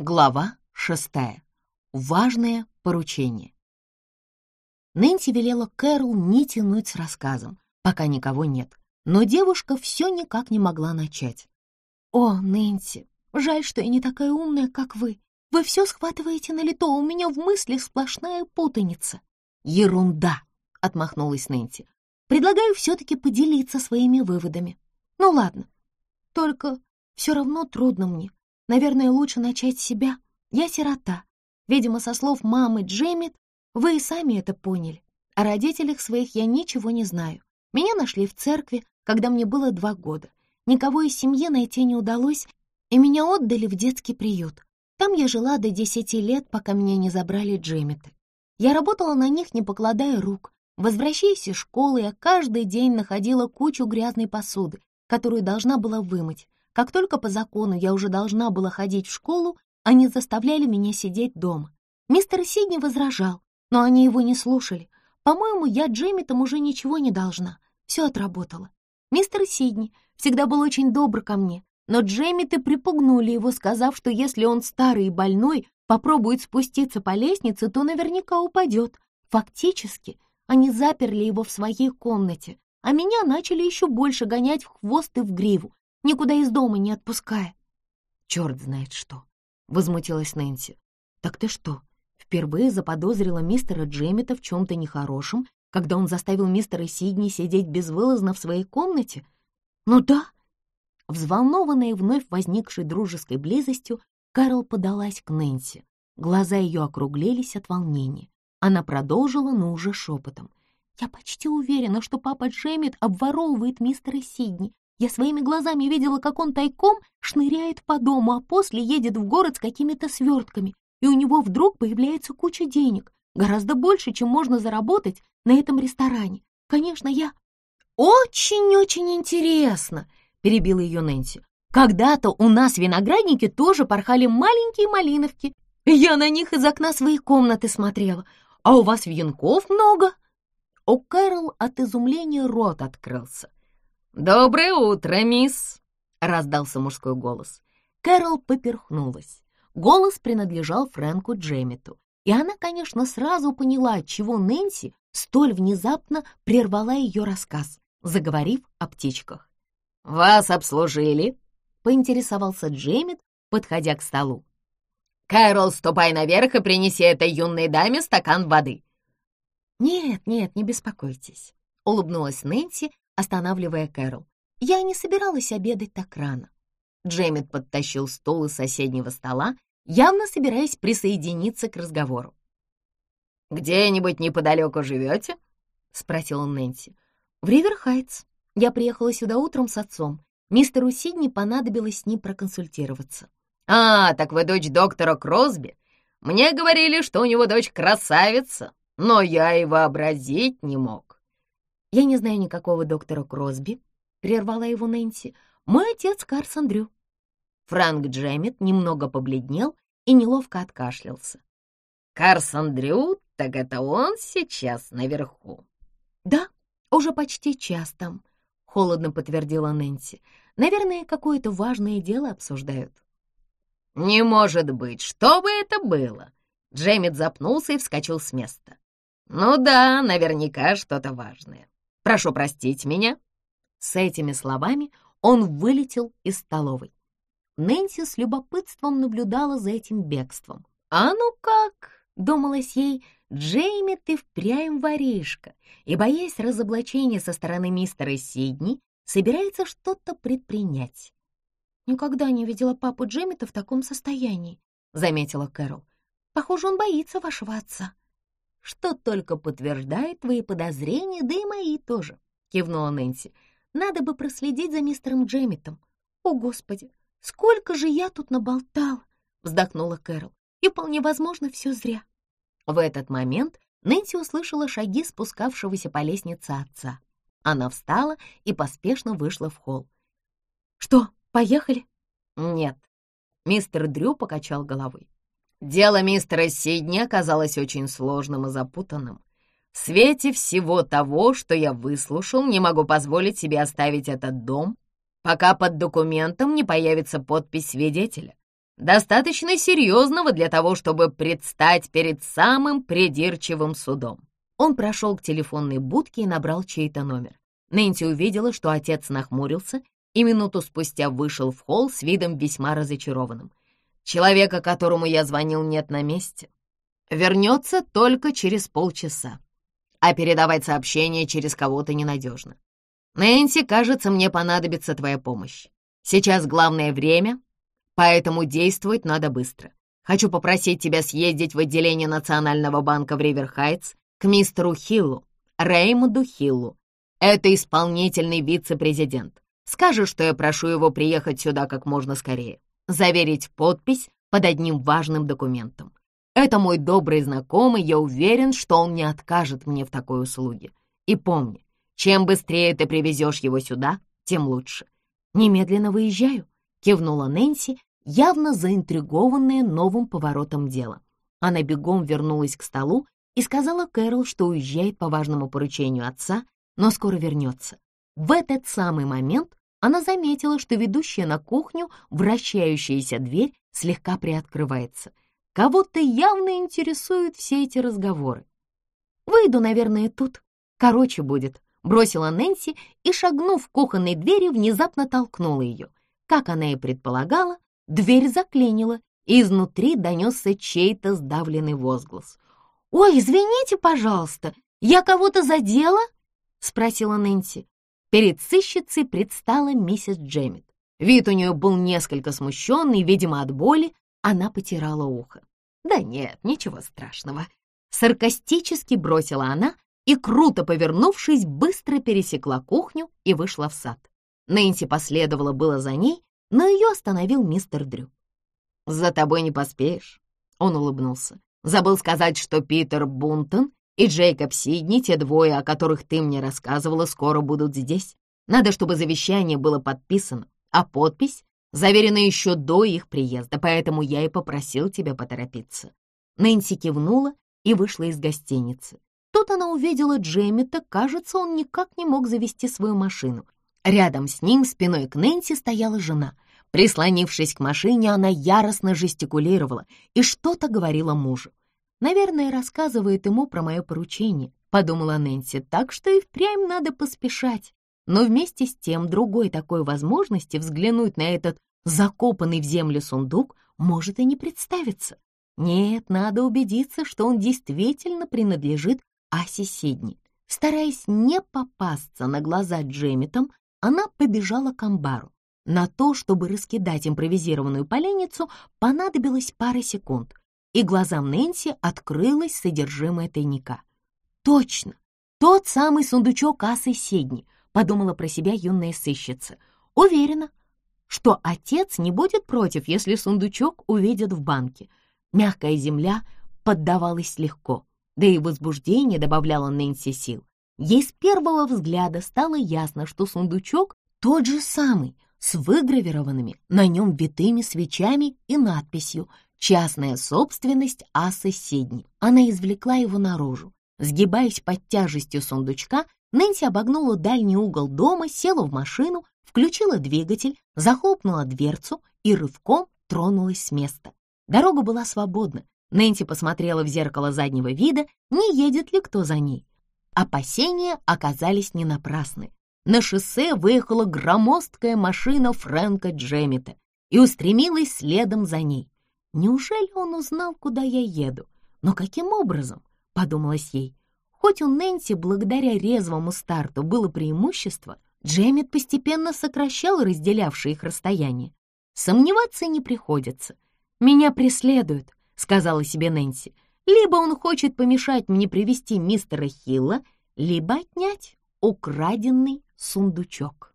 Глава шестая. Важное поручение. Нэнси велела Кэрол не тянуть с рассказом, пока никого нет, но девушка все никак не могла начать. «О, Нэнси, жаль, что я не такая умная, как вы. Вы все схватываете на лето, у меня в мыслях сплошная путаница». «Ерунда!» — отмахнулась Нэнси. «Предлагаю все-таки поделиться своими выводами. Ну ладно, только все равно трудно мне. Наверное, лучше начать с себя. Я сирота. Видимо, со слов мамы Джеммит, вы и сами это поняли. О родителях своих я ничего не знаю. Меня нашли в церкви, когда мне было два года. Никого из семьи найти не удалось, и меня отдали в детский приют. Там я жила до десяти лет, пока меня не забрали Джеммиты. Я работала на них, не покладая рук. Возвращаясь из школы, я каждый день находила кучу грязной посуды, которую должна была вымыть. Как только по закону я уже должна была ходить в школу, они заставляли меня сидеть дома. Мистер Сидни возражал, но они его не слушали. По-моему, я Джейми-там уже ничего не должна. Все отработала. Мистер Сидни всегда был очень добр ко мне, но Джейми-то припугнули его, сказав, что если он старый и больной попробует спуститься по лестнице, то наверняка упадет. Фактически, они заперли его в своей комнате, а меня начали еще больше гонять в хвост и в гриву, никуда из дома не отпуская. «Черт знает что!» — возмутилась Нэнси. «Так ты что, впервые заподозрила мистера Джеммета в чем-то нехорошем, когда он заставил мистера Сидни сидеть безвылазно в своей комнате?» «Ну да!» Взволнованная вновь возникшей дружеской близостью, Карл подалась к Нэнси. Глаза ее округлились от волнения. Она продолжила, но уже шепотом. «Я почти уверена, что папа Джеммет обворовывает мистера Сидни, я своими глазами видела, как он тайком шныряет по дому, а после едет в город с какими-то свертками, и у него вдруг появляется куча денег, гораздо больше, чем можно заработать на этом ресторане. Конечно, я... «Очень-очень интересно!» — перебила ее Нэнси. «Когда-то у нас в винограднике тоже порхали маленькие малиновки. Я на них из окна своей комнаты смотрела. А у вас вьюнков много?» У Кэрол от изумления рот открылся. «Доброе утро, мисс!» — раздался мужской голос. Кэрол поперхнулась. Голос принадлежал Фрэнку Джеммету, и она, конечно, сразу поняла, отчего Нэнси столь внезапно прервала ее рассказ, заговорив о птичках. «Вас обслужили?» — поинтересовался Джеммет, подходя к столу. «Кэрол, ступай наверх и принеси этой юной даме стакан воды». «Нет, нет, не беспокойтесь», — улыбнулась Нэнси, останавливая Кэрол. «Я не собиралась обедать так рано». Джеймит подтащил стол из соседнего стола, явно собираясь присоединиться к разговору. «Где-нибудь неподалеку живете?» — спросил он Нэнси. «В Риверхайтс. Я приехала сюда утром с отцом. Мистеру Сидни понадобилось с ним проконсультироваться». «А, так вы дочь доктора Кросби? Мне говорили, что у него дочь красавица, но я и вообразить не мог». «Я не знаю никакого доктора Кросби», — прервала его Нэнси. «Мой отец Карсон Дрю». Фрэнк Джеммит немного побледнел и неловко откашлялся. «Карсон Дрю, так это он сейчас наверху?» «Да, уже почти час там», — холодно подтвердила Нэнси. «Наверное, какое-то важное дело обсуждают». «Не может быть! Что бы это было?» Джеммит запнулся и вскочил с места. «Ну да, наверняка что-то важное. Прошу простить меня». С этими словами он вылетел из столовой. Нэнси с любопытством наблюдала за этим бегством. «А ну как!» — думалось ей, «Джейми, ты впрямь воришка!» И, боясь разоблачения со стороны мистера Сидни, собирается что-то предпринять. «Никогда не видела папу Джеймита в таком состоянии», — заметила Кэрол. «Похоже, он боится вашего отца» что только подтверждает твои подозрения, да и мои тоже», — кивнула Нэнси. «Надо бы проследить за мистером Джеммитом». «О, Господи, сколько же я тут наболтала!» — вздохнула Кэрол. «И вполне возможно, все зря». В этот момент Нэнси услышала шаги спускавшегося по лестнице отца. Она встала и поспешно вышла в холл. «Что, поехали?» «Нет». Мистер Дрю покачал головой. Дело мистера Сидни оказалось очень сложным и запутанным. В свете всего того, что я выслушал, не могу позволить себе оставить этот дом, пока под документом не появится подпись свидетеля. Достаточно серьезного для того, чтобы предстать перед самым придирчивым судом. Он прошел к телефонной будке и набрал чей-то номер. Нэнси увидела, что отец нахмурился и минуту спустя вышел в холл с видом весьма разочарованным. «Человека, которому я звонил, нет на месте. Вернется только через полчаса. А передавать сообщение через кого-то ненадежно. Нэнси, кажется, мне понадобится твоя помощь. Сейчас главное время, поэтому действовать надо быстро. Хочу попросить тебя съездить в отделение Национального банка в Риверхайтс к мистеру Хиллу, Реймонду Хиллу. Это исполнительный вице-президент. Скажешь, что я прошу его приехать сюда как можно скорее. Заверить подпись под одним важным документом. Это мой добрый знакомый, я уверен, что он не откажет мне в такой услуге. И помни, чем быстрее ты привезешь его сюда, тем лучше. Немедленно выезжаю, кивнула Нэнси, явно заинтригованная новым поворотом дела. Она бегом вернулась к столу и сказала Кэрол, что уезжает по важному поручению отца, но скоро вернется. В этот самый момент она заметила, что ведущая на кухню вращающаяся дверь слегка приоткрывается. Кого-то явно интересуют все эти разговоры. «Выйду, наверное, тут. Короче будет», — бросила Нэнси и, шагнув в кухонной двери, внезапно толкнула ее. Как она и предполагала, дверь заклинила, и изнутри донесся чей-то сдавленный возглас. «Ой, извините, пожалуйста, я кого-то задела?» — спросила Нэнси. Перед сыщицей предстала миссис Джеммит. Вид у нее был несколько смущенный, видимо, от боли, она потирала ухо. «Да нет, ничего страшного», — саркастически бросила она и, круто повернувшись, быстро пересекла кухню и вышла в сад. Нэнси последовала было за ней, но ее остановил мистер Дрю. «За тобой не поспеешь», — он улыбнулся. Забыл сказать, что Питер Бунтон и Джейкоб Сидни, те двое, о которых ты мне рассказывала, скоро будут здесь. Надо, чтобы завещание было подписано, а подпись заверена еще до их приезда, поэтому я и попросил тебя поторопиться». Нэнси кивнула и вышла из гостиницы. Тут она увидела Джеммита, кажется, он никак не мог завести свою машину. Рядом с ним, спиной к Нэнси, стояла жена — Прислонившись к машине, она яростно жестикулировала и что-то говорила мужу. «Наверное, рассказывает ему про мое поручение», — подумала Нэнси, «так что и впрямь надо поспешать». Но вместе с тем другой такой возможности взглянуть на этот закопанный в землю сундук может и не представиться. Нет, надо убедиться, что он действительно принадлежит Асе Сидни. Стараясь не попасться на глаза Джемитом, она побежала к амбару. На то, чтобы раскидать импровизированную поленницу, понадобилось пара секунд, и глазам Нэнси открылось содержимое тайника. «Точно! Тот самый сундучок асы Седни», — подумала про себя юная сыщица. «Уверена, что отец не будет против, если сундучок увидят в банке. Мягкая земля поддавалась легко, да и возбуждение добавляло Нэнси сил. Ей с первого взгляда стало ясно, что сундучок тот же самый — с выгравированными на нем витыми свечами и надписью «Частная собственность Асы Сидни». Она извлекла его наружу. Сгибаясь под тяжестью сундучка, Нэнси обогнула дальний угол дома, села в машину, включила двигатель, захлопнула дверцу и рывком тронулась с места. Дорога была свободна. Нэнси посмотрела в зеркало заднего вида, не едет ли кто за ней. Опасения оказались не напрасны на шоссе выехала громоздкая машина Фрэнка Джеммита и устремилась следом за ней. Неужели он узнал, куда я еду? Но каким образом? Подумалось ей. Хоть у Нэнси благодаря резвому старту было преимущество, Джеммит постепенно сокращал разделявшее их расстояние. Сомневаться не приходится. «Меня преследуют», — сказала себе Нэнси. «Либо он хочет помешать мне привести мистера Хилла, либо отнять украденный сундучок.